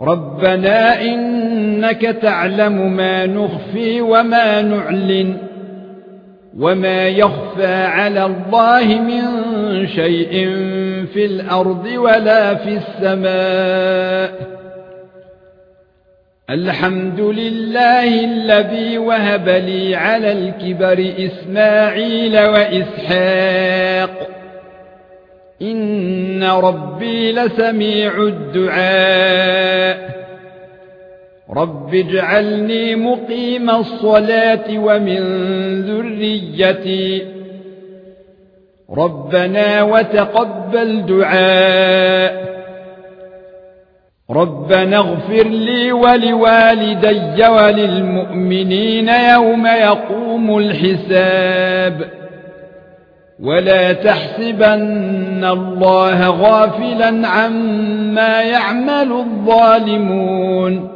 رَبَّنَا إِنَّكَ تَعْلَمُ مَا نُخْفِي وَمَا نُعْلِنُ وَمَا يَخْفَى عَلَى اللَّهِ مِنْ شَيْءٍ فِي الْأَرْضِ وَلَا فِي السَّمَاءِ. الْحَمْدُ لِلَّهِ الَّذِي وَهَبَ لِي عَلَى الْكِبَرِ إِسْمَاعِيلَ وَإِسْحَاقَ. ان ربي لسميع الدعاء رب اجعلني مقيم الصلاه ومن ذريتي ربنا وتقبل دعاء ربنا اغفر لي ولوالدي وللمؤمنين يوم يقوم الحساب ولا تحسبن الله غافلا عما يعمل الظالمون.